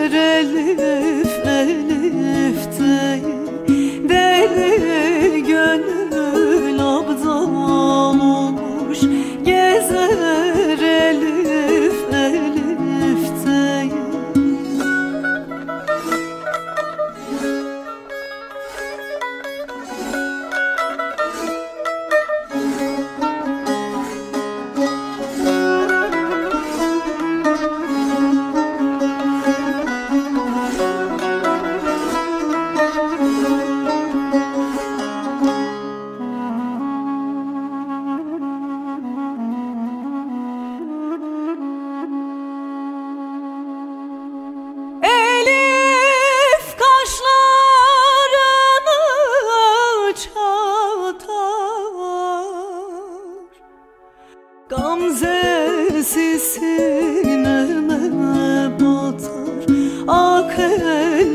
verelim Gamzesi sineme batar ak ah, el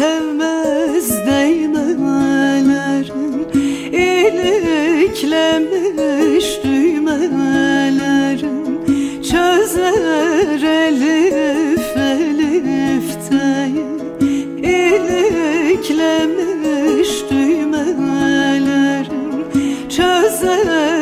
sevmez değmelerin İliklemiş düğmelerin Çözer elif elif değil İliklemiş düğmelerin Çözer